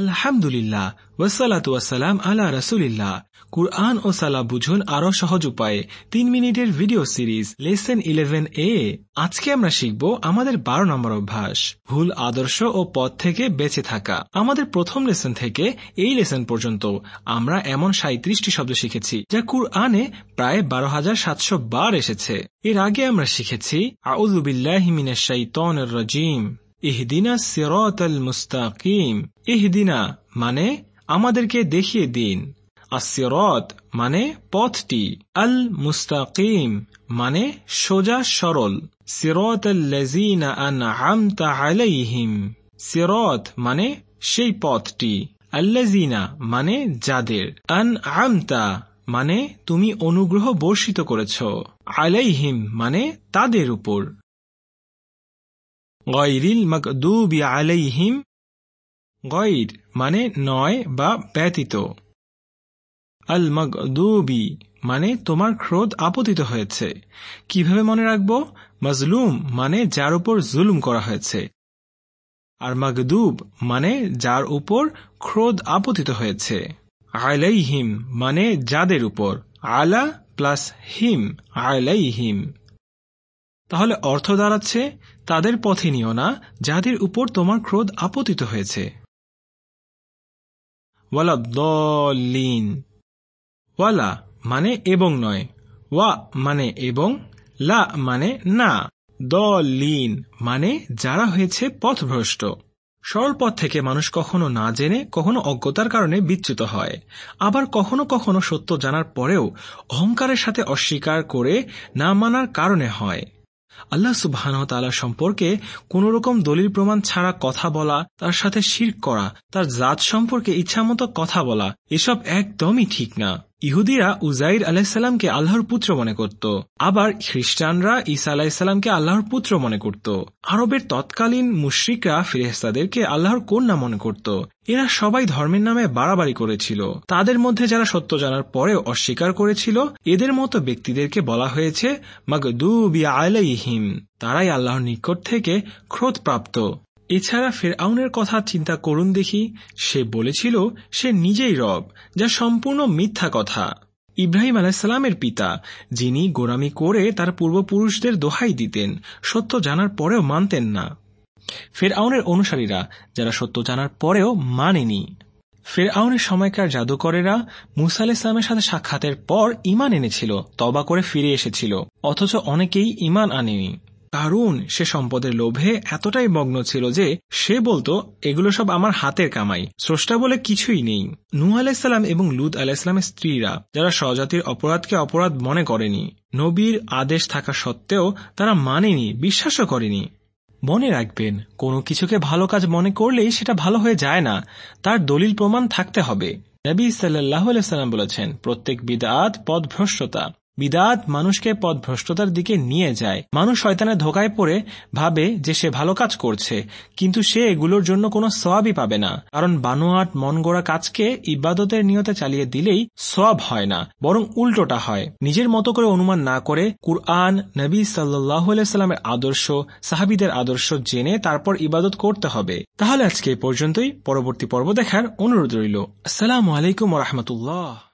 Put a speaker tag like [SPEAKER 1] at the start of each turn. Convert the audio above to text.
[SPEAKER 1] আলহামদুলিল্লাহ ওয়াসালাতু ওয়াসালাম আলা রাসুলিল্লাহ। কুরআন ও সালা বুঝুন আরও সহজ উপায়ে। তিন মিনিটের ভিডিও সিরিজ, লেসন ইলেভেন এ। আজকে আমরা শিখব আমাদের বারো নম্বর অভ্যাস, ভুল আদর্শ ও পথ থেকে বেঁচে থাকা। আমাদের প্রথম লেসন থেকে এই লেসন পর্যন্ত আমরা এমন সাঁত্রিশটি শব্দ শিখেছি, যা কুরআনে প্রায় বারো হাজার সাতশো বার এসেছে। এর আগে আমরা শিখেছি আউজুবিল্লাহিমিনের শাইতনের রাজিম। ইহদিনা সিরত আল মুস্তাকিম। ইহদিনা মানে আমাদেরকে দেখিয়ে দিন। আসিরত মানে পথটি। আল মুস্তাকিম মানে সোজা সরল। সিরত আলাইহিম। সিরত মানে সেই পথটি। আল্লাযীনা মানে যাদের। আনআমতা মানে তুমি অনুগ্রহ বর্ষিত করেছ। আলাইহিম মানে তাদের উপর। গয়রিল মকদুবি আলাইহিম, গয়র মানে নয় বা ব্যতীত। আল মকদুবি মানে তোমার ক্রোধ আপতিত হয়েছে। কীভাবে মনে রাখব? মজলুম মানে যার উপর জুলুম করা হয়েছে। আর মকদুব মানে যার উপর ক্রোধ আপতিত হয়েছে। আলাইহিম মানে যাদের উপর। আলা প্লাস হিম, আলাইহিম। তাহলে অর্থ দাঁড়াচ্ছে, তাদের পথে নিও না, যাদের উপর তোমার ক্রোধ আপতিত হয়েছে। ওয়ালা দলিন। ওয়ালা মানে এবং নয়। ওয়া মানে এবং, লা মানে না। দলিন মানে যারা হয়েছে পথভ্রষ্ট। সরল পথ থেকে মানুষ কখনো না জেনে, কখনো অজ্ঞতার কারণে বিচ্যুত হয়। আবার কখনো কখনো সত্য জানার পরেও অহংকারের সাথে অস্বীকার করে না মানার কারণে হয়। আল্লাহ সুবাহানতালা সম্পর্কে কোন রকম দলিল প্রমাণ ছাড়া কথা বলা, তার সাথে শির করা, তার জাত সম্পর্কে ইচ্ছামতো কথা বলা, এসব একদমই ঠিক না। ইহুদিরা উজাইর আলাহিসাল্লামকে আল্লাহর পুত্র মনে করত। আবার খ্রিস্টানরা ঈসা আলাহিসাল্লামকে আল্লাহর পুত্র মনে করত। আরবের তৎকালীন মুশ্রিকরা ফিরেস্তাদেরকে আল্লাহর কন্যা মনে করত। এরা সবাই ধর্মের নামে বাড়াবাড়ি করেছিল। তাদের মধ্যে যারা সত্য জানার পরেও অস্বীকার করেছিল, এদের মতো ব্যক্তিদেরকে বলা হয়েছে মাগদুবি আলাইহিম তারাই আল্লাহর নিকট থেকে ক্রোধপ্রাপ্ত। এছাড়া ফেরআউনের কথা চিন্তা করুন দেখি। সে বলেছিল, সে নিজেই রব, যা সম্পূর্ণ মিথ্যা কথা। ইব্রাহিম আলাহিসাল্লামের পিতা, যিনি গোরামি করে তার পূর্বপুরুষদের দোহাই দিতেন, সত্য জানার পরেও মানতেন না। ফেরআউনের অনুসারীরা, যারা সত্য জানার পরেও মানেনি। ফেরআউনের সময়কার জাদুকরেরা মুসা আলাহিসামের সাথে সাক্ষাতের পর ইমান এনেছিল তবা করে ফিরে এসেছিল, অথচ অনেকেই ইমান আনেনি। কারণ সে সম্পদের লোভে এতটাই মগ্ন ছিল যে সে বলতো, এগুলো সব আমার হাতের কামাই। স্রষ্টা বলে কিছুই নেই। নু আলাইসাল্লাম এবং লুদ আলাইসাল্লামের স্ত্রীরা যারা স্বজাতির অপরাধকে অপরাধ মনে করেনি, নবীর আদেশ থাকা সত্ত্বেও তারা মানেনি, বিশ্বাসও করেনি। মনে রাখবেন, কোনো কিছুকে ভালো কাজ মনে করলেই সেটা ভালো হয়ে যায় না। তার দলিল প্রমাণ থাকতে হবে। নবী সাল্লাহ সাল্লাম বলেছেন, প্রত্যেক বিদাত পদভ্রষ্টতা বিদাত মানুষকে পথ ভ্রষ্টতার দিকে নিয়ে যায়। মানুষ শয়তানের ধোকায় পড়ে, ভাবে যে সে ভালো কাজ করছে, কিন্তু সে এগুলোর জন্য কোনো সবাবই পাবে না। কারণ বানোয়াট মন গড়া কাজকে ইবাদতের নিয়তে চালিয়ে দিলেই সব হয় না, বরং উল্টোটা হয়। নিজের মতো করে অনুমান না করে কুরআন, নবী সাল্লাহ সাল্লামের আদর্শ, সাহাবিদের আদর্শ জেনে তারপর ইবাদত করতে হবে। তাহলে আজকে পর্যন্তই। পরবর্তী পর্ব দেখার অনুরোধ রইল। আসসালামু আলাইকুম রহমতুল্লাহ।